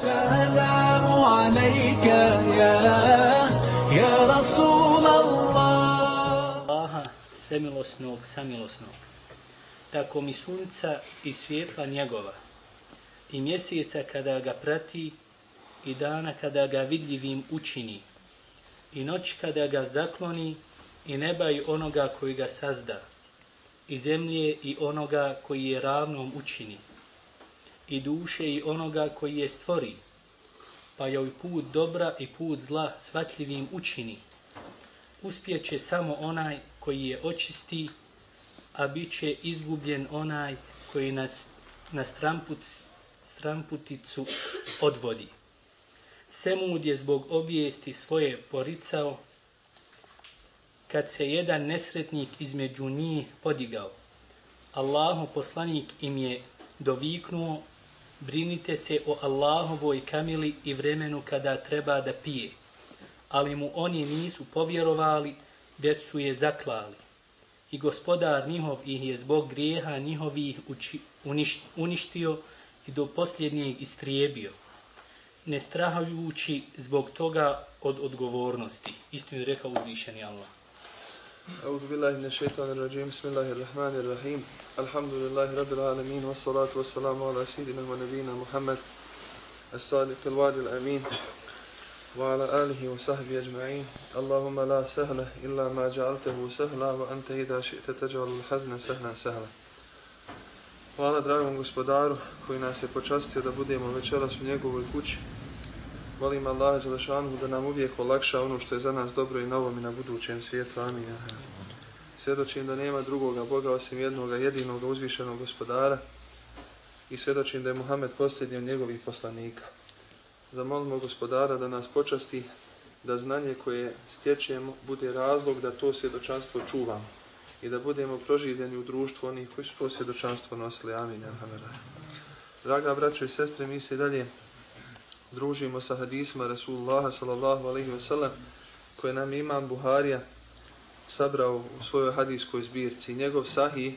السلام عليك يا يا رسول الله Allaha svemilosnog, samilosnog, tako mi sunca i svjetla njegova, i mjeseca kada ga prati, i dana kada ga vidljivim učini, i noć kada ga zakloni, i neba i onoga koji ga sazda, i zemlje i onoga koji je ravnom učini, i duše i onoga koji je stvori, pa joj put dobra i put zla svatljivim učini, uspjeće samo onaj koji je očisti, a bit će izgubljen onaj koji nas na stramput, stramputicu odvodi. Semud je zbog obijesti svoje poricao, kad se jedan nesretnik između njih podigao. Allahu poslanik im je doviknuo, brinite se o Allahovoj kamili i vremenu kada treba da pije ali mu oni nisu povjerovali, već su je zaklali. I gospodar njihov ih je zbog grijeha njihovih uči, uništio i do posljednjeg istrijebio, ne strahajući zbog toga od odgovornosti. Istinu je rekao uzvišeni Allah. أعوذ بالله من الشيطان الرجيم بسم الله الرحمن الرحيم الحمد لله رب العالمين والصلاة والسلام على سيدنا ونبينا محمد الصادق الوعد الأمين وعلى آله وصحبه أجمعين اللهم لا سهل إلا ما جعلته سهلا وأنت إذا شئت تجعل الحزن سهلا سهلا Hvala dragom gospodaru koji nas je počastio da budemo večeras u njegovoj kući. Molim Allaha Đelešanu da nam uvijek olakša ono što je za nas dobro i novom i na budućem svijetu. Amin. Svjedočim da nema drugoga Boga osim jednoga jedinog uzvišenog gospodara i svjedočim da je Muhammed posljednji od njegovih poslanika. Zamolimo gospodara da nas počasti da znanje koje stječemo bude razlog da to svjedočanstvo čuvamo i da budemo proživljeni u društvu onih koji su to svjedočanstvo nosili. Amin. Draga braćo i sestre, mi se dalje družimo sa hadisma Rasulullah sallallahu alaihi wasallam koje nam imam Buharija sabrao u svojoj hadijskoj zbirci. Njegov sahih,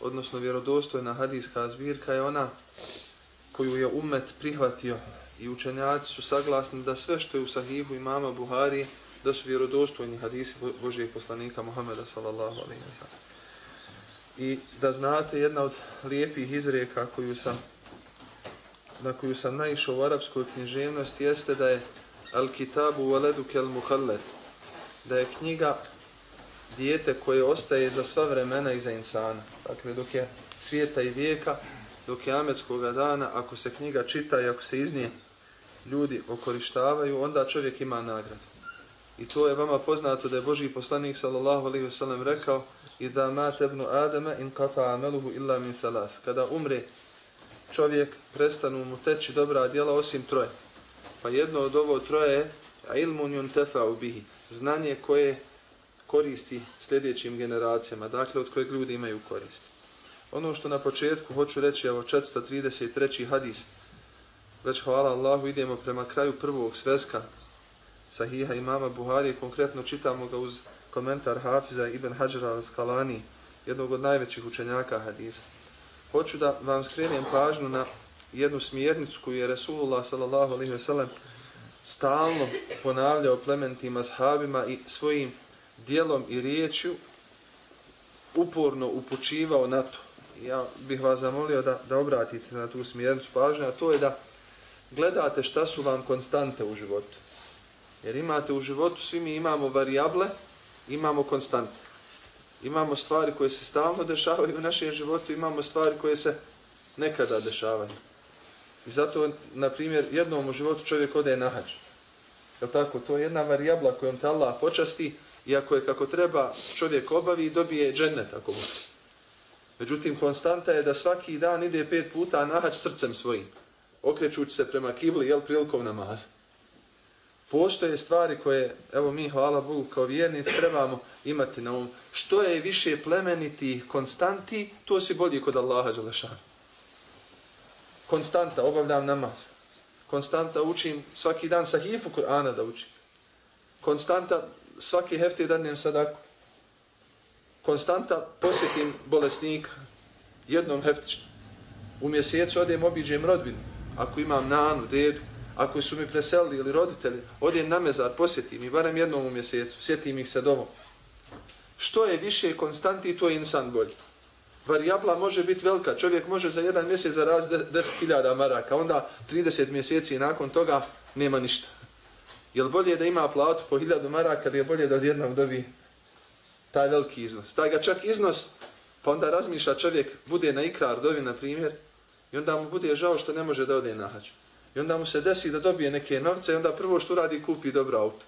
odnosno vjerodostojna hadijska zbirka je ona koju je umet prihvatio i učenjaci su saglasni da sve što je u sahihu imama Buhari da su vjerodostojni hadisi Božijeg poslanika Muhammeda sallallahu alaihi wa sallam. I da znate jedna od lijepih izreka koju sam na koju sam naišao u arapskoj književnosti jeste da je al kitabu waledu kel muhallet da je knjiga dijete koje ostaje za sva vremena i za insana. Dakle, dok je svijeta i vijeka, dok je ametskog dana, ako se knjiga čita i ako se iz nje ljudi okorištavaju, onda čovjek ima nagradu. I to je vama poznato da je Boži poslanik sallallahu alaihi wasallam rekao i da ma tebnu Adama in kata ameluhu illa min thalath. Kada umre čovjek, prestanu mu teći dobra djela osim troje. Pa jedno od ovo troje je ilmun yuntefa bihi, znanje koje koristi sljedećim generacijama, dakle od kojeg ljudi imaju korist. Ono što na početku hoću reći, evo 433. hadis, već hvala Allahu, idemo prema kraju prvog sveska sahiha imama Buhari, konkretno čitamo ga uz komentar Hafiza Ibn Hajar al-Skalani, jednog od najvećih učenjaka hadisa. Hoću da vam skrenem pažnju na jednu smjernicu koju je Resulullah sallallahu alaihi ve sellem stalno ponavljao plementima ashabima i svojim dijelom i riječju uporno upućivao na to. Ja bih vas zamolio da, da obratite na tu smjernicu pažnju, a to je da gledate šta su vam konstante u životu. Jer imate u životu, svi mi imamo varijable, imamo konstante. Imamo stvari koje se stalno dešavaju u našem životu, imamo stvari koje se nekada dešavaju. I zato, na primjer, jednom u životu čovjek ode na hađ. Je tako? To je jedna varijabla kojom te Allah počasti, iako je kako treba čovjek obavi i dobije džennet ako može. Međutim, konstanta je da svaki dan ide pet puta na hađ srcem svojim, okrećući se prema kibli, jel, prilikom namaza. Postoje stvari koje, evo mi, hvala Bogu, kao vjernici trebamo imati na umu. Što je više plemeniti konstanti, to si bolji kod Allaha Đalešana. Konstanta, obavljam namaz. Konstanta učim svaki dan sahifu Kur'ana da učim. Konstanta svaki hefti danem sadaku. Konstanta posjetim bolesnika jednom heftično. U mjesecu odem obiđem rodbinu. Ako imam nanu, dedu, ako su mi preselili ili roditelji, odjem na mezar, posjetim i barem jednom u mjesecu, sjetim ih se domom. Što je više konstanti, to je insan bolji. Varijabla može biti velika, čovjek može za jedan mjesec zaraziti 10.000 maraka, onda 30 mjeseci nakon toga nema ništa. Je bolje da ima platu po 1000 maraka ili je bolje da odjednom dobi taj veliki iznos? Taj ga čak iznos, pa onda razmišlja čovjek, bude na ikrar dovi, na primjer, i onda mu bude žao što ne može da ode na hađu. I onda mu se desi da dobije neke novce i onda prvo što radi kupi dobro auto.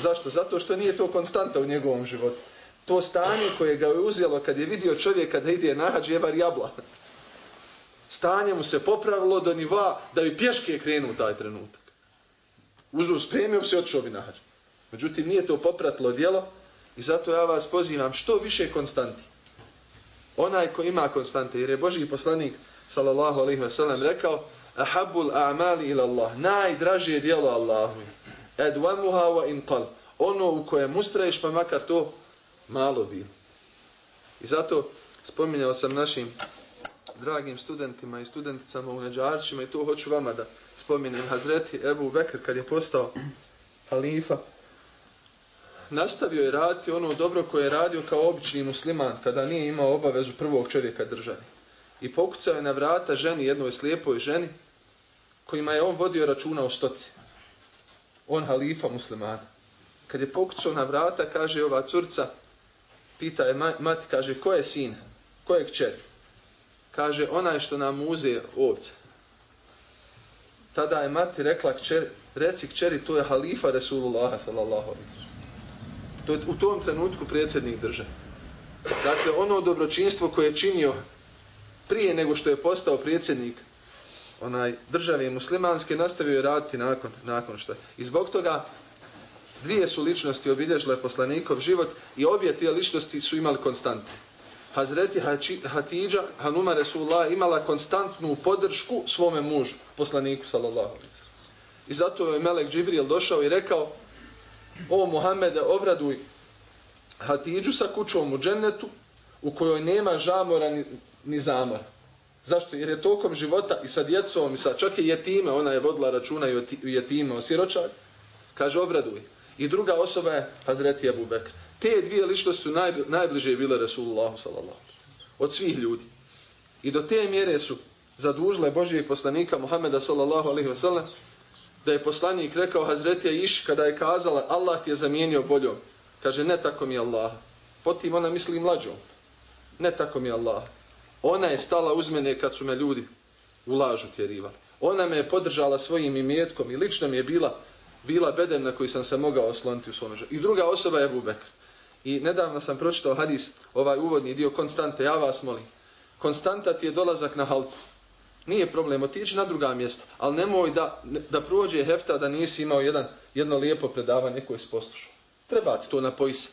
Zašto? Zato što nije to konstanta u njegovom životu. To stanje koje ga je uzelo kad je vidio čovjeka da ide na hađu je varijabla. Stanje mu se popravilo do niva da bi pješke krenuo taj trenutak. Uzum spremio se od bi na. Međutim, nije to popratilo djelo i zato ja vas pozivam što više konstanti. Onaj ko ima konstante, jer je Boži poslanik sallallahu alaihi wasallam rekao Ahabul a'mali ila Allah. Najdražije djelo Allahu. Edwamuha wa inqal. Ono u kojem ustraješ pa makar to malo bilo. I zato spominjao sam našim dragim studentima i studenticama u Neđarčima i to hoću vama da spominjem. Hazreti Ebu Bekr kad je postao halifa, nastavio je raditi ono dobro koje je radio kao obični musliman kada nije imao obavezu prvog čovjeka državi i pokucao je na vrata ženi, jednoj slijepoj ženi, kojima je on vodio računa o stoci. On halifa muslimana. Kad je pokucao na vrata, kaže ova curca, pita je mati, kaže, ko je sin? Ko je kćer? Kaže, onaj što nam uze ovce. Tada je mati rekla, kćer, reci kćeri, to je halifa Resulullaha sallallahu alaihi To je u tom trenutku predsjednik drže. Dakle, ono dobročinstvo koje je činio prije nego što je postao predsjednik onaj države muslimanske nastavio je raditi nakon, nakon što. I zbog toga dvije su ličnosti obilježile poslanikov život i obje te ličnosti su imali konstante. Hazreti Hatidža, Hanuma Resulullah, imala konstantnu podršku svome mužu, poslaniku, sallallahu alaihi I zato je Melek Džibril došao i rekao, o Muhammede, obraduj Hatidžu sa kućom u džennetu, u kojoj nema žamora ni, ni zamor. Zašto? Jer je tokom života i sa djecom i sa čak i jetime, ona je vodila računa i o jetime, o kaže obraduj. I druga osoba je Hazreti Abu Bekr. Te dvije ličnosti su naj, najbliže bile Resulullahu sallallahu od svih ljudi. I do te mjere su zadužile Božijeg poslanika Muhameda sallallahu alaihi wa sallam da je poslanik rekao Hazretija Iš kada je kazala Allah ti je zamijenio boljom. Kaže ne tako mi Allah. Potim ona misli mlađom. Ne tako mi Allah. Ona je stala uz mene kad su me ljudi u lažu tjerivali. Ona me je podržala svojim imetkom i lično mi je bila bila beden na koji sam se mogao osloniti u svome životu. I druga osoba je Abu Bekr. I nedavno sam pročitao hadis, ovaj uvodni dio konstante, ja vas molim. Konstanta ti je dolazak na halku. Nije problem, otići na druga mjesta, ali nemoj da, da prođe hefta da nisi imao jedan, jedno lijepo predavanje koje si poslušao. Treba ti to napoji se.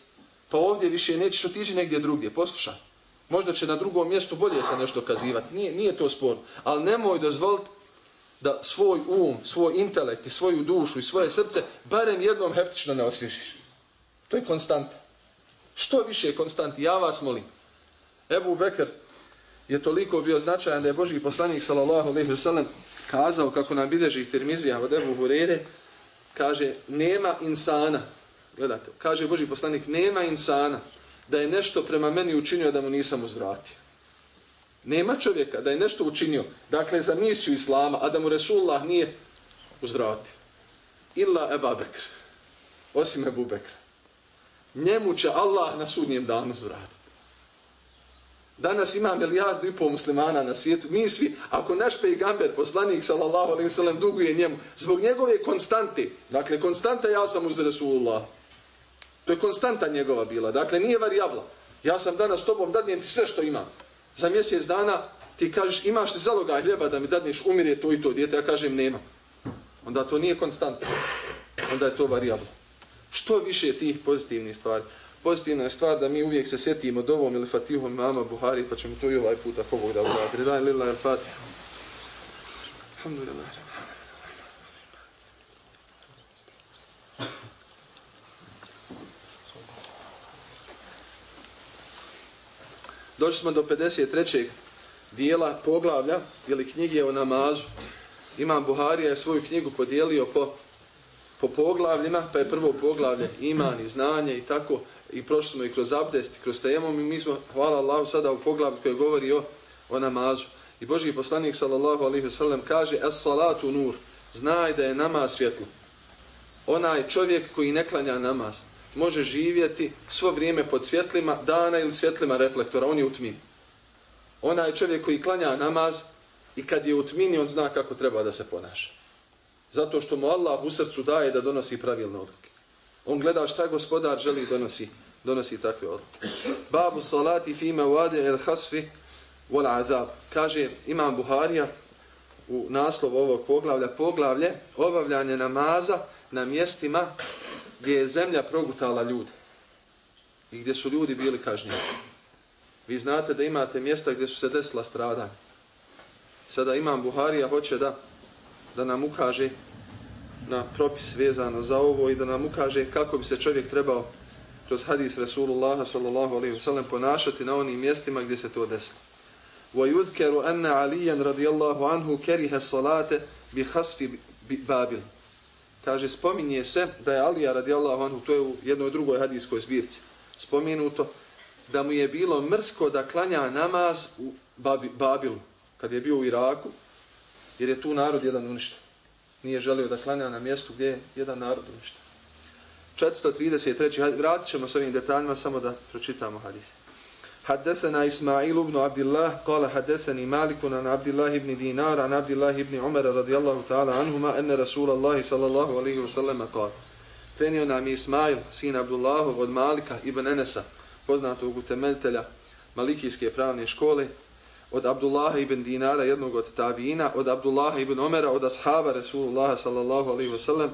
Pa ovdje više nećeš otići negdje drugdje, poslušaj. Možda će na drugom mjestu bolje se nešto kazivati. Nije, nije to sporno. Ali nemoj dozvoliti da svoj um, svoj intelekt i svoju dušu i svoje srce barem jednom heftično ne osvježiš. To je konstanta. Što više je konstanti, ja vas molim. Ebu Bekr je toliko bio značajan da je Boži poslanik sallallahu alaihi sellem kazao kako nam bideži termizija od Ebu Hurere, kaže, nema insana, gledajte, kaže Boži poslanik, nema insana da je nešto prema meni učinio da mu nisam uzvratio. Nema čovjeka da je nešto učinio, dakle za misiju Islama, a da mu Resulullah nije uzvratio. Illa Eba Bekr, osim Ebu Bekra. Njemu će Allah na sudnjem danu uzvratiti. Danas ima milijardu i pol muslimana na svijetu. Mi svi, ako naš pejgamber, poslanik, sallallahu alaihi sallam, duguje njemu, zbog njegove konstante, dakle, konstanta ja sam uz Resulullah, To je konstanta njegova bila. Dakle, nije varijabla. Ja sam danas s tobom, dadnijem ti sve što imam. Za mjesec dana ti kažeš, imaš li zaloga hljeba da mi dadneš, umire to i to djete, ja kažem, nema. Onda to nije konstanta. Onda je to varijabla. Što više tih pozitivnih stvari? Pozitivna je stvar da mi uvijek se sjetimo dovom ili fatihom mama Buhari, pa ćemo to i ovaj put ako Bog da uradi. Rilaj, lilaj, fatih. Alhamdulillah. Došli smo do 53. dijela poglavlja ili knjige o namazu Imam Buharija je svoju knjigu podijelio po, po poglavljima, pa je prvo poglavlje iman i znanje i tako, i prošli smo i kroz abdest, i kroz tejemom, i mi smo, hvala Allahu, sada u poglavlju koje govori o, o namazu. I Boži poslanik, sallallahu alaihi ve sellem kaže, es salatu nur, znaj da je namaz svjetlo. Onaj čovjek koji ne klanja namaz, može živjeti svo vrijeme pod svjetlima dana ili svjetlima reflektora, on je u tmini. Onaj čovjek koji klanja namaz i kad je u tmini, on zna kako treba da se ponaša. Zato što mu Allah u srcu daje da donosi pravilne odluke. On gleda šta gospodar želi donosi, donosi takve odluke. Babu salati fima wade el hasfi wal azab. Kaže imam Buharija u naslov ovog poglavlja, poglavlje obavljanje namaza na mjestima gdje je zemlja progutala ljude i gdje su ljudi bili kažnjeni. Vi znate da imate mjesta gdje su se desila stradanja. Sada imam Buharija hoće da da nam ukaže na propis vezano za ovo i da nam ukaže kako bi se čovjek trebao kroz hadis Rasulullah sallallahu alaihi wa sallam ponašati na onim mjestima gdje se to desilo. وَيُذْكَرُ أَنَّ عَلِيًّا رَضِيَ اللَّهُ عَنْهُ كَرِهَ الصَّلَاةِ بِحَسْفِ بَابِلِ Kaže, spominje se da je Alija radijallahu anhu, to je u jednoj drugoj hadijskoj zbirci, spominuto da mu je bilo mrsko da klanja namaz u Babilu, kad je bio u Iraku, jer je tu narod jedan uništen. Nije želio da klanja na mjestu gdje je jedan narod uništen. 433. Vratit ćemo s ovim detaljima samo da pročitamo hadis. حدثنا إسماعيل بن عبد الله قال حدثني مالك عن عبد الله بن دينار عن عبد الله بن عمر رضي الله تعالى عنهما أن رسول الله صلى الله عليه وسلم قال Prenio nam je Ismail, sin Abdullahu od Malika ibn Enesa, poznatog utemeljitelja Malikijske pravne škole, od Abdullaha ibn Dinara, jednog od tabijina, od Abdullaha ibn Omera, od ashaba Resulullaha sallallahu alaihi wasallam,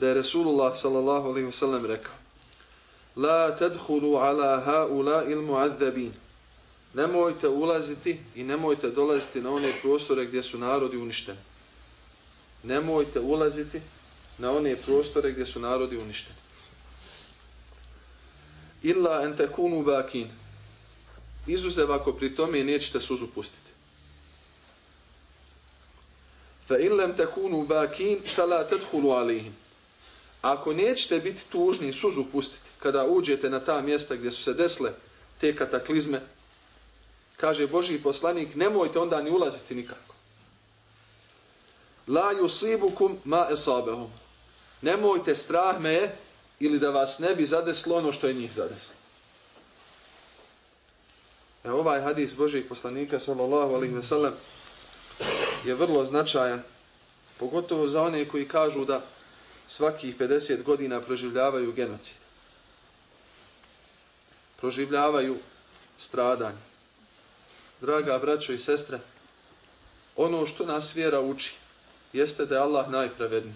da je Resulullah sallallahu alaihi wasallam rekao La tadkhulu ala haula il mu'adzabin. Nemojte ulaziti i nemojte dolaziti na one prostore gdje su narodi uništeni. Nemojte ulaziti na one prostore gdje su narodi uništeni. Illa en takunu bakin izuzev ako pri tome nećete suzu pustiti. Fa in lam takunu bakin fala tadkhulu alayhim. Ako nećete biti tužni suzu pustiti kada uđete na ta mjesta gdje su se desle te kataklizme, kaže Boži poslanik, nemojte onda ni ulaziti nikako. La yusibukum ma esabehum. Nemojte strah me ili da vas ne bi zadeslo ono što je njih zadeslo. E, ovaj hadis Božih poslanika sallallahu alaihi ve sellem je vrlo značajan, pogotovo za one koji kažu da svakih 50 godina proživljavaju genocid. Proživljavaju stradanje. Draga braćo i sestre, ono što nas vjera uči jeste da je Allah najpravedniji.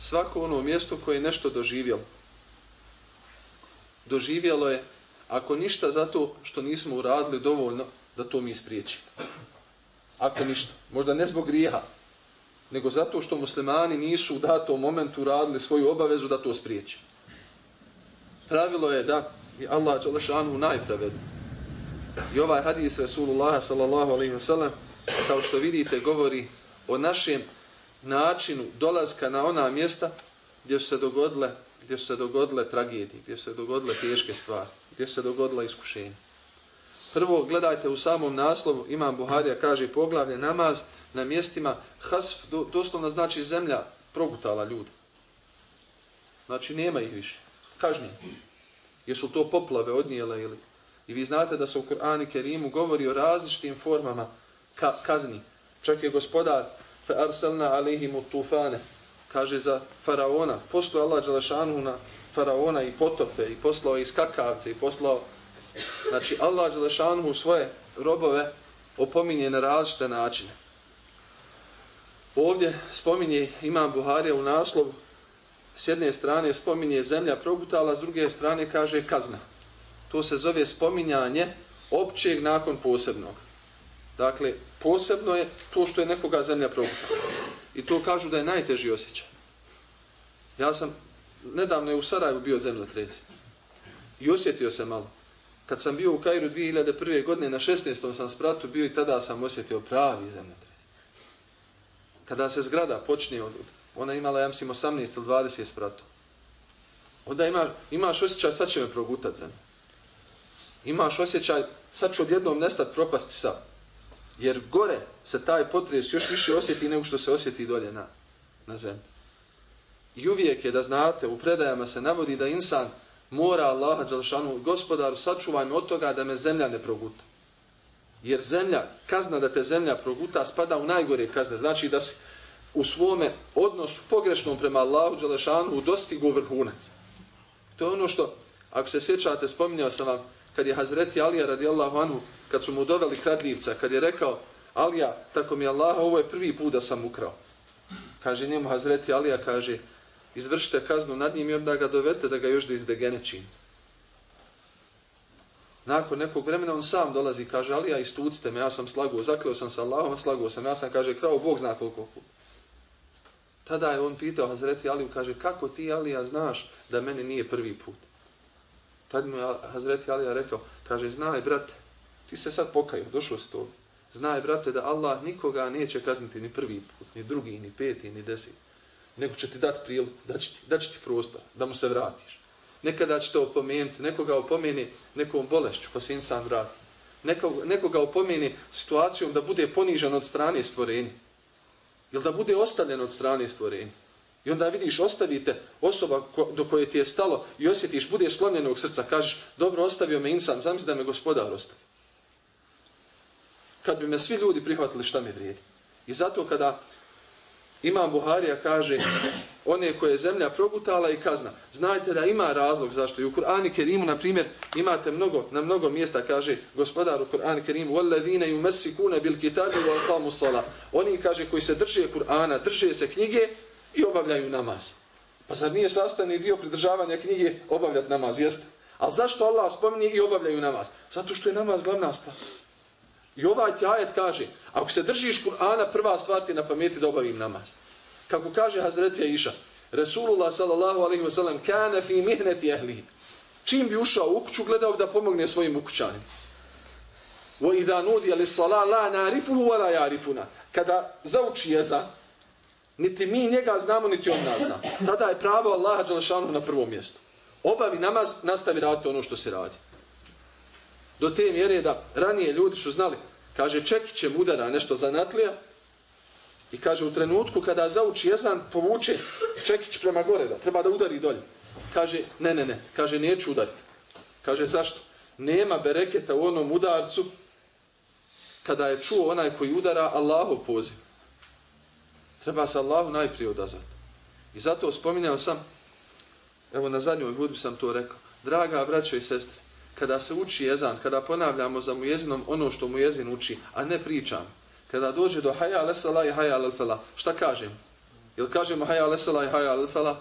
Svako ono mjesto koje je nešto doživjelo, doživjelo je Ako ništa zato što nismo uradili dovoljno da to mi spriječi. Ako ništa. Možda ne zbog grijeha, nego zato što muslimani nisu u datom momentu uradili svoju obavezu da to spriječi. Pravilo je da je Allah Đalešanu najpravedniji. I ovaj hadis Rasulullah sallallahu alaihi wa sallam, kao što vidite, govori o našem načinu dolaska na ona mjesta gdje su se dogodile, gdje su se dogodile tragedije, gdje su se dogodile teške stvari gdje se dogodila iskušenja. Prvo, gledajte u samom naslovu, Imam Buharija kaže poglavlje namaz na mjestima hasf, do, doslovno znači zemlja progutala ljude. Znači nema ih više kažnjen. Jesu to poplave odnijele ili... I vi znate da se u Kur'ani Kerimu govori o različitim formama ka kazni. Čak je gospodar فَأَرْسَلْنَا arsalna alihimu tufane kaže za faraona, poslao Allah Đelešanu na faraona i potope i poslao iz kakavce i poslao, znači Allah Đelešanu svoje robove opominje na različite načine. Ovdje spominje Imam Buharija u naslovu, s jedne strane spominje zemlja progutala, s druge strane kaže kazna. To se zove spominjanje općeg nakon posebnog. Dakle, posebno je to što je nekoga zemlja progutala. I to kažu da je najteži osjećaj. Ja sam, nedavno je u Sarajevu bio zemljotres. I osjetio se malo. Kad sam bio u Kairu 2001. godine, na 16. sam spratu bio i tada sam osjetio pravi zemljotres. kada se zgrada počne od, ona imala, ja mislim, 18 ili 20 spratova. Onda ima, imaš osjećaj, sad će me progutat zemlja. Imaš osjećaj, sad ću odjednom nestat propasti sad. Jer gore se taj potres još više osjeti nego što se osjeti dolje na, na zemlji. I uvijek je da znate, u predajama se navodi da insan mora Allaha Đalšanu, gospodaru, sačuvaj me od toga da me zemlja ne proguta. Jer zemlja, kazna da te zemlja proguta, spada u najgore kazne. Znači da si u svome odnosu pogrešnom prema Allahu u dostigu vrhunac. To je ono što, ako se sjećate, spominjao sam vam, kad je Hazreti Alija radijallahu anhu, kad su mu doveli kradljivca, kad je rekao, Alija, tako mi Allah, ovo je prvi put da sam ukrao. Kaže njemu Hazreti Alija, kaže, izvršite kaznu nad njim i onda ga dovete da ga još da izdegene čini. Nakon nekog vremena on sam dolazi i kaže, Alija, istucite me, ja sam slaguo, zakleo sam sa Allahom, slaguo sam, ja sam, kaže, krao, Bog zna koliko puta. Tada je on pitao Hazreti Aliju, kaže, kako ti, Alija, znaš da meni nije prvi put? Tad mu je Hazreti Alija rekao, kaže, znaj, brate, ti se sad pokaju, došao si to. Znaj, brate, da Allah nikoga neće kazniti ni prvi put, ni drugi, ni peti, ni deseti. Nego će ti dati priliku, da će ti, da će ti prostor, da mu se vratiš. Nekada će te opomenuti, nekoga opomeni nekom bolešću, pa se insan vrati. Nekoga, nekoga opomeni situacijom da bude ponižan od strane stvorenja. Ili da bude ostavljen od strane stvorenja. I onda vidiš, ostavite osoba ko, do koje ti je stalo i osjetiš, bude slomljenog srca, kažeš, dobro, ostavio me insan, zamisli da me gospodar ostavi. Kad bi me svi ljudi prihvatili, šta mi vrijedi? I zato kada Imam Buharija kaže, one koje je zemlja progutala i kazna, znajte da ima razlog zašto. I u Kur'ani Kerimu, na primjer, imate mnogo, na mnogo mjesta, kaže gospodar u Kur'ani Kerimu, وَالَّذِينَ يُمَسِّكُونَ بِالْكِتَابِ وَالْقَامُ صَلَا Oni, kaže, koji se drže Kur'ana, drže se knjige, i obavljaju namaz. Pa zar nije sastavni dio pridržavanja knjige obavljati namaz, jeste? Ali zašto Allah spominje i obavljaju namaz? Zato što je namaz glavna stvar. I ovaj ti ajet kaže, ako se držiš Kur'ana, prva stvar ti na pameti da obavim namaz. Kako kaže Hazretija Iša, Resulullah sallallahu alaihi wa sallam, kane fi mihneti ehli. Čim bi ušao u kuću, gledao da pomogne svojim ukućanima. Wa idha nudi ali sala la narifuhu wa la yarifuna. Kada zauči jeza, niti mi njega znamo, niti on nas zna. Tada je pravo Allaha Đalešanu na prvom mjestu. Obavi namaz, nastavi raditi ono što se radi. Do te mjere da ranije ljudi su znali, kaže Čekićem udara nešto zanatlija i kaže u trenutku kada zauči jezan, povuče Čekić prema gore, da treba da udari dolje. Kaže, ne, ne, ne, kaže, neću udariti. Kaže, zašto? Nema bereketa u onom udarcu kada je čuo onaj koji udara Allahov poziv. Treba se Allahu najprije odazvati. I zato spominjao sam, evo na zadnjoj hudbi sam to rekao, draga braćo i sestre, kada se uči jezan, kada ponavljamo za mujezinom ono što mujezin uči, a ne pričam, kada dođe do haja lesala i haja lefela, šta kažem? Jel kažemo haja lesala i haja lefela?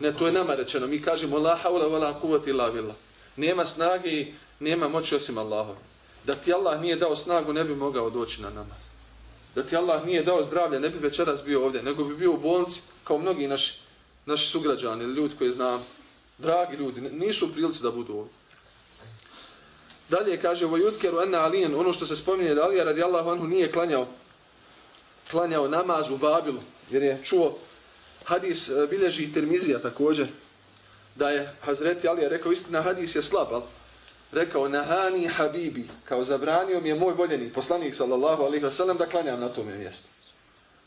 Ne, to je nama rečeno. Mi kažemo la haula wa la kuvati illa billah. Nema snage i nema moći osim Allahom. Da ti Allah nije dao snagu, ne bi mogao doći na namaz da ti Allah nije dao zdravlje, ne bi večeras bio ovdje, nego bi bio u bolnici kao mnogi naši, naši sugrađani ljudi koji znam, dragi ljudi, nisu u prilici da budu ovdje. Dalje kaže, vojutkeru anna alijen, ono što se spominje da Alija radijallahu anhu nije klanjao, klanjao namaz u Babilu, jer je čuo hadis e, bilježi termizija također, da je Hazreti Alija rekao, istina hadis je slab, ali rekao nahani habibi, kao zabranio mi je moj voljeni poslanik sallallahu alaihi wasallam da klanjam na tome mjestu.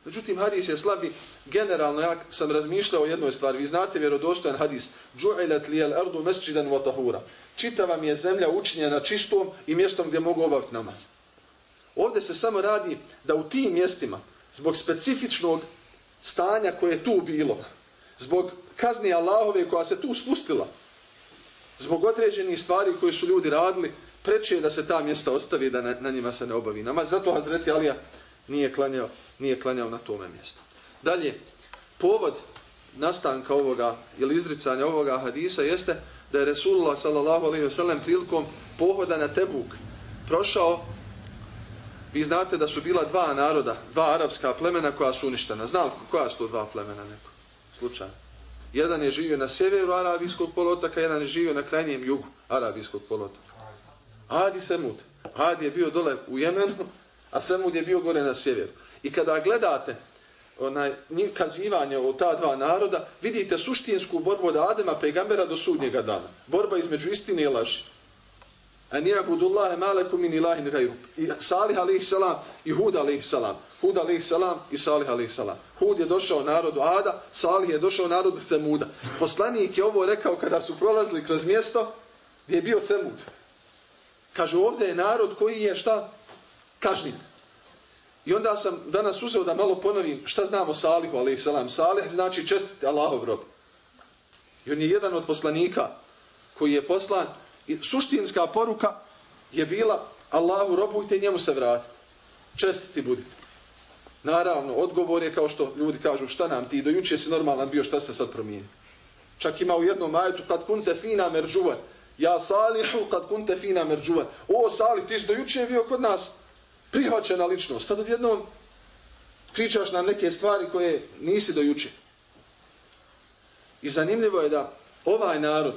Međutim, hadis je slabi. Generalno, ja sam razmišljao o jednoj stvari. Vi znate vjerodostojan hadis. Džu'ilat lijel ardu mesčidan wa tahura. Čitava mi je zemlja učinjena čistom i mjestom gdje mogu obaviti namaz. Ovdje se samo radi da u tim mjestima, zbog specifičnog stanja koje je tu bilo, zbog kazni Allahove koja se tu spustila, zbog određenih stvari koje su ljudi radili, preče je da se ta mjesta ostavi da na, na njima se ne obavi namaz. Zato Hazreti Alija nije klanjao, nije klanjao na tome mjestu. Dalje, povod nastanka ovoga ili izricanja ovoga hadisa jeste da je Resulullah sallallahu alaihi wasallam prilikom pohoda na Tebuk prošao Vi znate da su bila dva naroda, dva arapska plemena koja su uništena. Znali koja su to dva plemena neko? Slučajno. Jedan je živio na sjeveru Arabijskog polotaka, jedan je živio na krajnjem jugu Arabijskog polotaka. Adi Semud. Adi je bio dole u Jemenu, a Semud je bio gore na sjeveru. I kada gledate onaj, kazivanje o ta dva naroda, vidite suštinsku borbu od Adema pegambera do sudnjega dana. Borba između istine i laži. A nije budullahe malekum min ilahin gajru. I Salih alaih salam i Hud alaih salam. Hud alaih salam i Salih alaih salam. Hud je došao narodu Ada, Salih je došao narodu Semuda. Poslanik je ovo rekao kada su prolazili kroz mjesto gdje je bio Semud. Kaže, ovdje je narod koji je šta? Kažnjen. I onda sam danas uzeo da malo ponovim šta znamo Salihu, alaih salam. Salih znači čestiti Allahov rob. I on je jedan od poslanika koji je poslan. I suštinska poruka je bila Allahu robujte njemu se vratiti. Čestiti budite. Naravno, odgovor je kao što ljudi kažu šta nam ti, dojuče si normalan bio, šta se sad promijeni. Čak ima u jednom majetu kad kunte fina merđuva. Ja salihu kad kunte fina merđuva. O salih, ti si dojuče bio kod nas prihvaćena ličnost. Sad odjednom pričaš nam neke stvari koje nisi dojuče. I zanimljivo je da ovaj narod,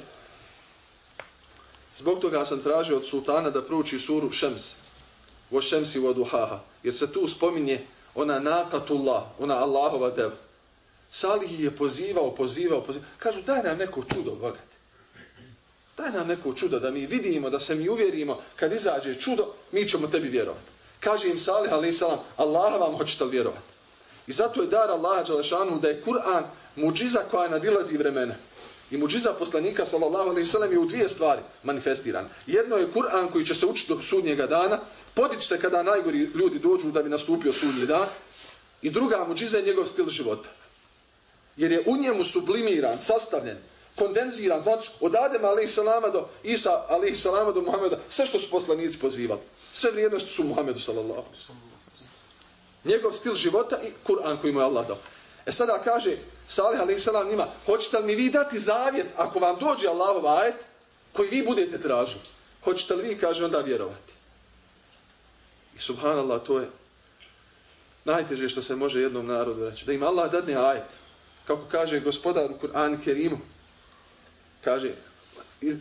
zbog toga sam tražio od sultana da prouči suru Šems, vo Šemsi vo Duhaha, jer se tu spominje ona nakatullah, ona Allahova deva. Salih je pozivao, pozivao, pozivao. Kažu, daj nam neko čudo, bogate. Daj nam neko čudo da mi vidimo, da se mi uvjerimo, kad izađe čudo, mi ćemo tebi vjerovati. Kaže im Salih a.s. Allah vam hoćete li vjerovati? I zato je dar Allaha Đalešanu da je Kur'an muđiza koja nadilazi vremena. I muđiza poslanika sallallahu alejhi ve sellem je u dvije stvari manifestiran. Jedno je Kur'an koji će se učiti do sudnjega dana, podići se kada najgori ljudi dođu da bi nastupio sudnji dan. I druga muđiza je njegov stil života. Jer je u njemu sublimiran, sastavljen, kondenziran, znači od Adema alaihi do Isa alaihi do Muhammeda, sve što su poslanici pozivali. Sve vrijednosti su Muhammedu sallallahu Njegov stil života i Kur'an koji mu je Allah dao. E sada kaže Salih alaihi sallam njima, hoćete li mi vi dati zavjet ako vam dođe Allahov ajet koji vi budete tražili? Hoćete li vi, kaže, onda vjerovati? I subhanallah, to je najteže što se može jednom narodu reći. Da im Allah dadne ajet. Kako kaže gospodar u Kur'an Kerimu. Kaže,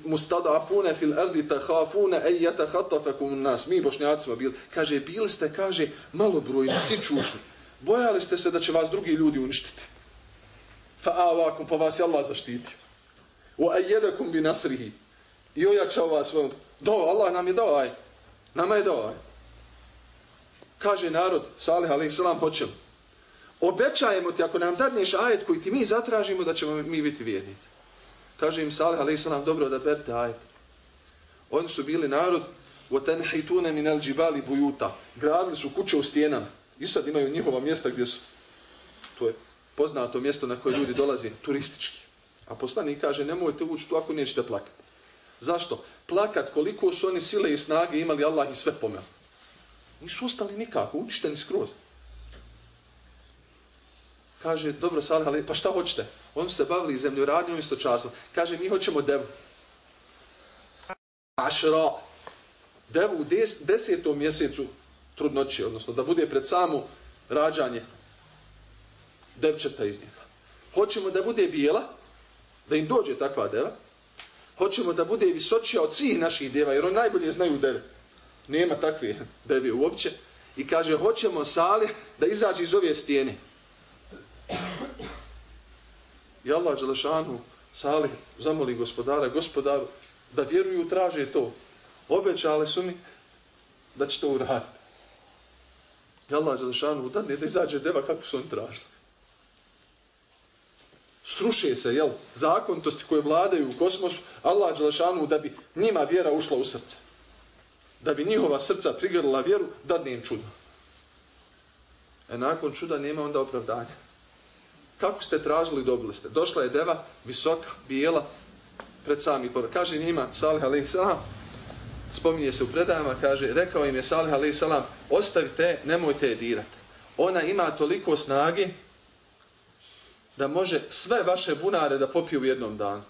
mustadafune fil ardi takhafuna ay yatakhatafakum nas mi bošnjaci smo bili kaže bili ste kaže malobrojni svi čušni. Bojali ste se da će vas drugi ljudi uništiti. Fa awakum pa vas je Allah zaštitio. Wa ayyadakum bi nasrihi. I ojačao vas svojom. Do Allah nam je dao aj. Nama je dao aj. Kaže narod salih alejhi selam hoćemo obećajemo ti ako nam dadneš ajet koji ti mi zatražimo da ćemo mi biti vjernici. Kaže im Salih a.s. dobro da berte ajet. Oni su bili narod وَتَنْحِتُونَ مِنَ الْجِبَالِ بُيُوتَ. Gradili su kuće u stijenama. I sad imaju njihova mjesta gdje su. To je poznato mjesto na koje ljudi dolaze, turistički. A poslanik kaže nemojte ući tu ako nećete plakati. Zašto? Plakat koliko su oni sile i snage imali Allah i sve pomel. Nisu ostali nikako, uništeni skroz. Kaže, dobro, Salih, ali pa šta hoćete? Oni se bavili zemljoradnjom i stočarstvom. Kaže, mi hoćemo devu. Ašra. Devu u des, desetom mjesecu trudnoći, odnosno da bude pred samu rađanje devčeta iz njega. Hoćemo da bude bijela, da im dođe takva deva. Hoćemo da bude visočija od svih naših deva, jer oni najbolje znaju deve. Nema takve deve uopće. I kaže, hoćemo Salih da izađe iz ove stijene. I Allah Đelešanu Salih zamoli gospodara, gospodaru, da vjeruju, traže to. Obećali su mi da će to uraditi. I Allah Đelešanu da ne da izađe deva kako su oni tražili. Sruše se, jel, zakontosti koje vladaju u kosmosu, Allah Đelešanu da bi njima vjera ušla u srce. Da bi njihova srca prigrlila vjeru, da ne im čudo. E nakon čuda nema onda opravdanja. Kako ste tražili, dobili ste. Došla je deva, visoka, bijela, pred sami porod. Kaže njima, Salih alaih salam, spominje se u predajama, kaže, rekao im je Salih alaih salam, ostavite, nemojte je dirati. Ona ima toliko snage da može sve vaše bunare da popije u jednom danu.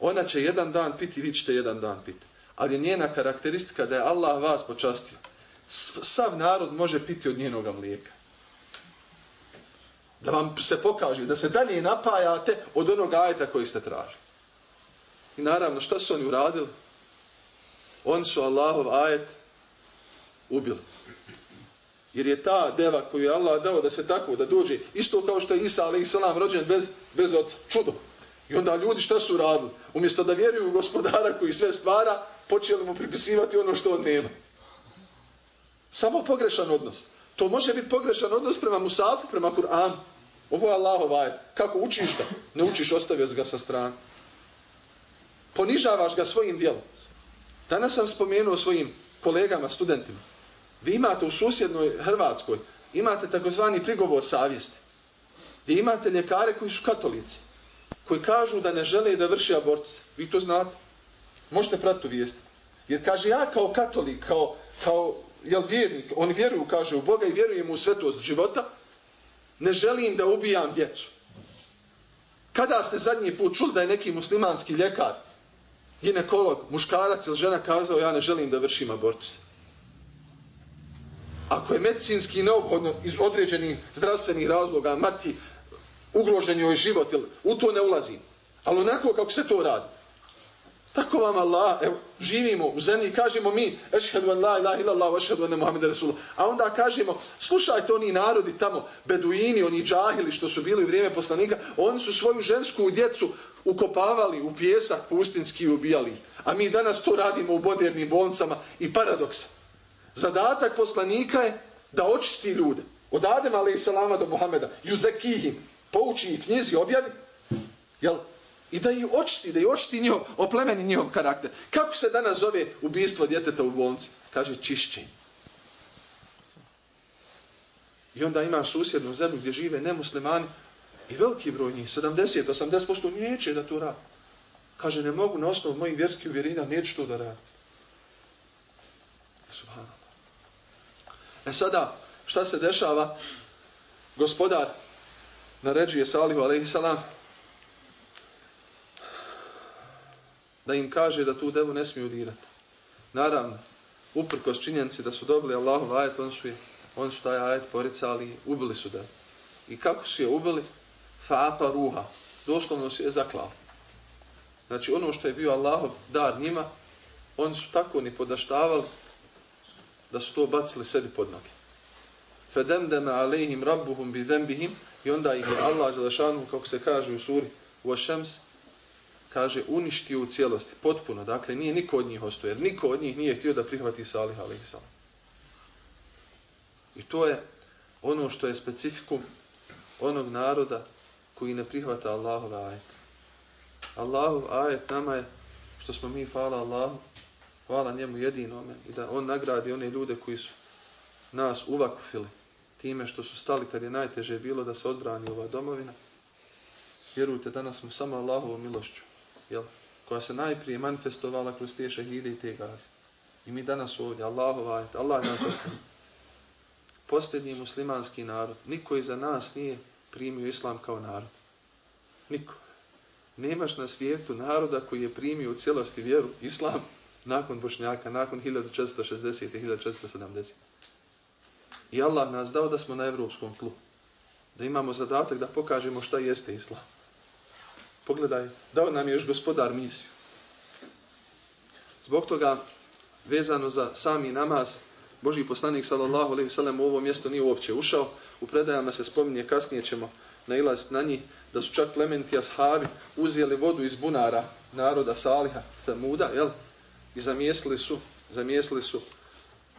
Ona će jedan dan piti, vi ćete jedan dan piti. Ali je njena karakteristika da je Allah vas počastio. Sav narod može piti od njenoga mlijeka da vam se pokaže, da se dalje napajate od onog ajeta koji ste tražili. I naravno, što su oni uradili? Oni su Allahov ajet ubili. Jer je ta deva koju je Allah dao da se tako, da dođe, isto kao što je Isa a.s. rođen bez, bez oca. Čudo. I onda ljudi šta su radili? Umjesto da vjeruju u gospodara koji sve stvara, počeli mu pripisivati ono što on nema. Samo pogrešan odnos. To može biti pogrešan odnos prema Musafu, prema Kur'anu. Ovo je Allahov ajet. Kako učiš ga? Ne učiš, ostavio ga sa strane. Ponižavaš ga svojim dijelom. Danas sam spomenuo svojim kolegama, studentima. Vi imate u susjednoj Hrvatskoj, imate takozvani prigovor savjesti. Gdje imate ljekare koji su katolici. Koji kažu da ne žele da vrši abortus. Vi to znate. Možete pratiti vijesti. Jer kaže ja kao katolik, kao, kao jel, vjernik, oni vjeruju, kaže, u Boga i vjerujem u svetost života, ne želim da ubijam djecu. Kada ste zadnji put čuli da je neki muslimanski ljekar, ginekolog, muškarac ili žena kazao ja ne želim da vršim abortus. Ako je medicinski neophodno iz određenih zdravstvenih razloga mati ugrožen joj život, u to ne ulazim. Ali onako kako se to radi, Tako vam Allah, evo, živimo u zemlji i kažemo mi, ešhedu an la ilaha illallah, ešhedu an Muhammed Rasulullah. A onda kažemo, slušajte oni narodi tamo, beduini, oni džahili što su bili u vrijeme poslanika, oni su svoju žensku djecu ukopavali u pjesak pustinski i ubijali. A mi danas to radimo u modernim bolnicama i paradoksa. Zadatak poslanika je da očisti ljude. Od Adema alaihissalama do Muhammeda, juzekihim, pouči ih knjizi, objavi, jel, I da ih očiti, da ih očiti njihov, oplemeni njihov karakter. Kako se danas zove ubijstvo djeteta u bolnici? Kaže čišćenje. I onda imaš susjednu zemlju gdje žive nemuslimani i veliki broj njih, 70-80% neće da to radi. Kaže, ne mogu na osnovu mojih vjerskih uvjerina, neću to da radi. Subhanallah. E sada, šta se dešava? Gospodar naređuje Salihu, alaihissalam, da im kaže da tu devu ne smiju dirati. Naravno, uprkos činjenci da su dobili Allahov ajet, oni su, je, oni su taj ajet poricali ubili su devu. I kako su je ubili? Fa'apa ruha. Doslovno su je zaklali. Znači ono što je bio Allahov dar njima, oni su tako ni podaštavali da su to bacili sebi pod noge. Fedemdeme alejhim rabbuhum bidembihim i onda ih je Allah, kako se kaže u suri, u Ašems, kaže, uništio u cijelosti, potpuno. Dakle, nije niko od njih ostao, jer niko od njih nije htio da prihvati Salih a.s. I to je ono što je specifikum onog naroda koji ne prihvata Allahov ajet. Allahov ajet nama je, što smo mi, hvala Allahu, hvala njemu jedinome i da on nagradi one ljude koji su nas uvakufili time što su stali kad je najteže bilo da se odbrani ova domovina. Vjerujte, danas smo samo Allahovom milošću jel, koja se najprije manifestovala kroz te šehide i te gaze. I mi danas ovdje, Allahu ajet, Allah nas ostavi. Posljednji muslimanski narod, niko iza nas nije primio islam kao narod. Niko. Nemaš na svijetu naroda koji je primio u cijelosti vjeru, islam, nakon Bošnjaka, nakon 1460. i 1470. I Allah nas dao da smo na evropskom tlu. Da imamo zadatak da pokažemo šta jeste islam. Pogledaj, dao nam je još gospodar misiju. Zbog toga, vezano za sami namaz, Boži poslanik sallallahu alaihi sallam u ovo mjesto nije uopće ušao. U predajama se spominje, kasnije ćemo nailaziti na njih, da su čak plementi ashabi uzijeli vodu iz bunara naroda Saliha, Samuda, jel? I zamijesili su, zamijesili su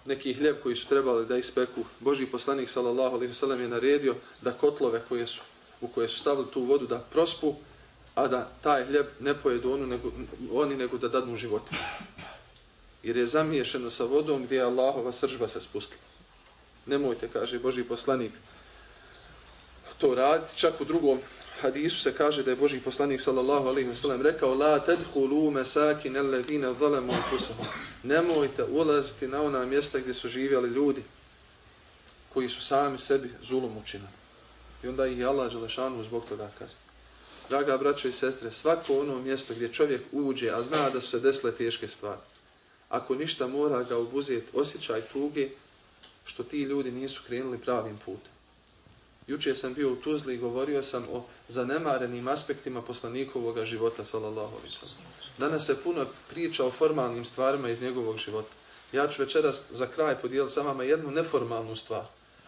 neki hljeb koji su trebali da ispeku. Boži poslanik sallallahu alaihi sallam je naredio da kotlove koje su, u koje su stavili tu vodu da prospu, a da taj hljeb ne pojedu onu nego, oni nego da dadnu životinje. Jer je zamiješeno sa vodom gdje je Allahova sržba se spustila. Nemojte, kaže Boži poslanik, to raditi. Čak u drugom hadisu se kaže da je Boži poslanik sallallahu alaihi wa sallam rekao La tedhulu mesakin alledine zalemu anfusahum. Nemojte ulaziti na ona mjesta gdje su živjeli ljudi koji su sami sebi zulom učinili. I onda ih je Allah Đelešanu zbog toga kazni. Draga braćo i sestre, svako ono mjesto gdje čovjek uđe, a zna da su se desile teške stvari, ako ništa mora ga obuzeti osjećaj tuge, što ti ljudi nisu krenuli pravim putem. Juče sam bio u Tuzli i govorio sam o zanemarenim aspektima poslanikovog života, sallallahu alaihi sallam. Danas se puno priča o formalnim stvarima iz njegovog života. Ja ću večeras za kraj podijeliti sa vama jednu neformalnu stvar.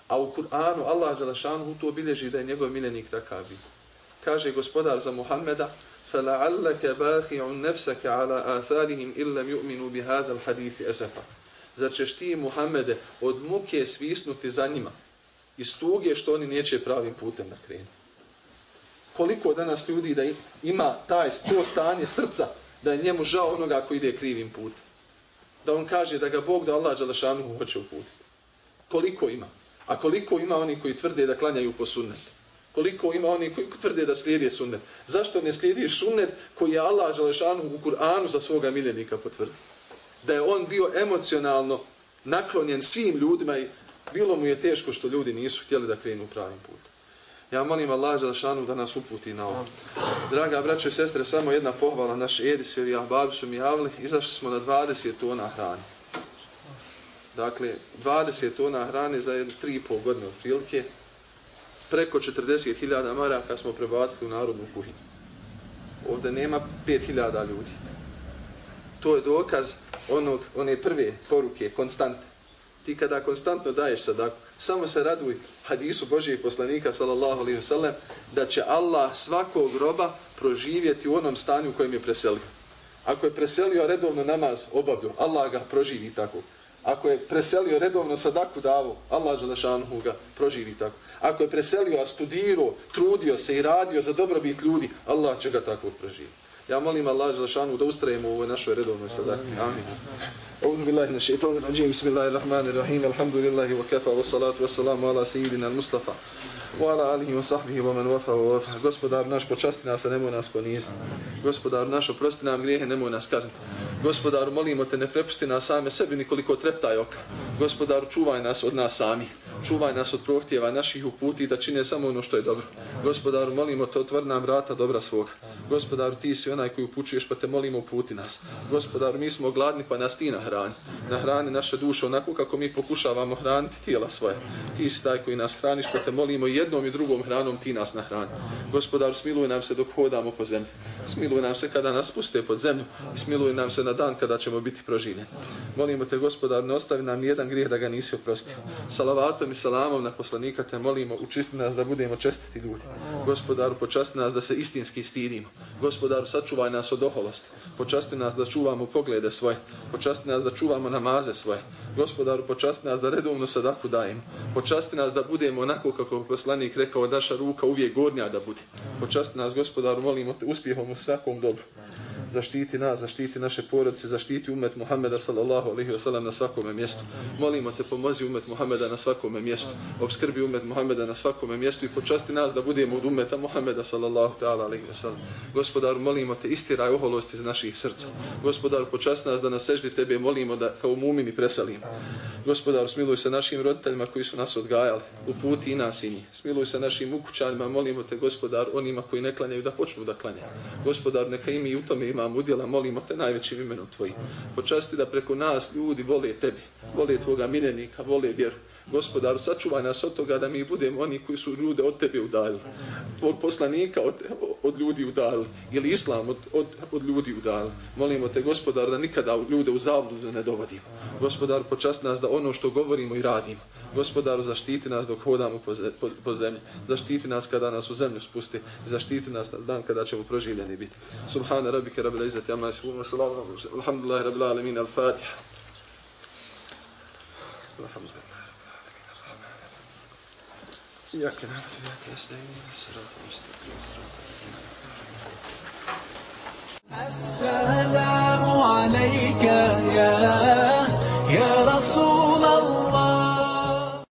A u Kur'anu Allah Đelešanu to obilježi da je njegov miljenik takav bio Kaže gospodar za Muhammeda, فَلَعَلَّكَ بَاخِعُ نَفْسَكَ عَلَى آثَارِهِمْ إِلَّمْ يُؤْمِنُوا بِهَذَا الْحَدِيثِ أَسَفَ Zar ćeš ti, Muhammede, od muke svisnuti za njima iz tuge što oni neće pravim putem da krenu? Koliko danas ljudi da ima taj to stanje srca da je njemu žao onoga koji ide krivim putem? Da on kaže da ga Bog da Allah Đalešanu hoće uputiti. Koliko ima? A koliko ima oni koji tvrde da klanjaju po sunnetu? Koliko ima oni koji tvrde da slijedi sunnet? Zašto ne slijediš sunnet koji je Allah Želešanu u Kur'anu za svoga miljenika potvrdio? Da je on bio emocionalno naklonjen svim ljudima i bilo mu je teško što ljudi nisu htjeli da krenu pravim putem. Ja molim Allah Želešanu da nas uputi na ovo. Draga braćo i sestre, samo jedna pohvala. Naš Edis i Ahbabi su mi javili. Izašli smo na 20 tona hrane. Dakle, 20 tona hrane za 3,5 godine otprilike. prilike preko 40.000 maraka smo prebacili u narodnu kuhinju. Ovdje nema 5.000 ljudi. To je dokaz onog, one prve poruke, konstante. Ti kada konstantno daješ sadaku, samo se raduj hadisu Božijeg poslanika, sallallahu alaihi wasallam, da će Allah svakog groba proživjeti u onom stanju u kojem je preselio. Ako je preselio redovno namaz, obavljio, Allah ga proživi tako. Ako je preselio redovno sadaku davu, Allah želešanuhu ga proživi tako. Ako je preselio, a studirao, trudio se i radio za dobrobit ljudi, Allah će ga tako proživiti. Ja molim Allah Želešanu da ustrajemo u ovoj našoj redovnoj sadaki. Amin. Billahi rajim. Bismillahirrahmanirrahim. Alhamdulillahi wa kafa wa salatu wa salamu ala sayyidina al-Mustafa wa ala alihi wa sahbihi wa man wafa wa wafa. Gospodar naš počasti nas, a nemoj nas poniziti. Gospodar naš oprosti nam grijehe, nemoj nas kazniti. Gospodaru, molimo te, ne prepusti nas same sebi nikoliko treptaj oka. Gospodaru, čuvaj nas od nas sami. Čuvaj nas od prohtjeva naših uputi da čine samo ono što je dobro. Gospodaru, molimo te, otvori nam vrata dobra svoga. Gospodaru, ti si onaj koji upućuješ, pa te molimo uputi nas. Gospodaru, mi smo gladni, pa nas ti nahrani. Nahrani naše duše onako kako mi pokušavamo hraniti tijela svoje. Ti si taj koji nas hraniš, pa te molimo jednom i drugom hranom ti nas nahrani. Gospodaru, smiluj nam se dok hodamo po zemlji. Smiluj nam se kada nas puste pod zemlju. Smiluj nam se na dan kada ćemo biti proživljeni. Molimo te, gospodar, ne ostavi nam jedan grijeh da ga nisi oprostio. Salavatom i salamom na poslanika te molimo, učisti nas da budemo čestiti ljudi. Gospodaru, počasti nas da se istinski stidimo. Gospodaru, sačuvaj nas od oholosti. Počasti nas da čuvamo poglede svoje. Počasti nas da čuvamo namaze svoje. Gospodaru, počasti nas da redovno sadaku dajemo. Počasti nas da budemo onako kako poslanik rekao, daša ruka uvijek gornja da bude. Počasti nas, gospodaru, molimo te uspjehom u svakom dobru zaštiti nas, zaštiti naše porodice, zaštiti umet Muhameda sallallahu alejhi ve sellem na svakom mjestu. Molimo te pomozi umet Muhameda na svakom mjestu. Obskrbi umet Muhameda na svakom mjestu i počasti nas da budemo od umeta Muhameda sallallahu taala alaihi ve sellem. Gospodaru, molimo te istiraj oholost iz naših srca. Gospodaru, počasti nas da na seždi tebe molimo da kao mumini presalimo. Gospodaru, smiluj se našim roditeljima koji su nas odgajali, uputi i nas i njih. Smiluj se našim ukućanima, molimo te, gospodar, onima koji ne klanjaju da počnu da klanjaju. Gospodar, neka i i u tome imamo udjela, molimo te najvećim imenom tvojim. Počasti da preko nas ljudi vole tebe, vole tvoga miljenika, vole vjeru. Gospodaru, sačuvaj nas od toga da mi budemo oni koji su ljude od tebe udalili. Tvog poslanika od, od ljudi udalili. Ili islam od, od, od ljudi udalili. Molimo te, gospodar, da nikada ljude u zavludu ne dovodimo. Gospodar, počast nas da ono što govorimo i radimo. Gospodaru, zaštiti nas dok hodamo po, po, po zemlji. Zaštiti nas kada nas u zemlju spusti. Zaštiti nas na dan kada ćemo proživljeni biti. Subhana rabike, rabila izzati, amma isfumu, salamu, alhamdulillahi, rabila alamin, al-fatiha. Alhamdulillah. إياك نعبد وإياك نستعين الصراط المستقيم صراط السلام عليك يا يا رسول الله.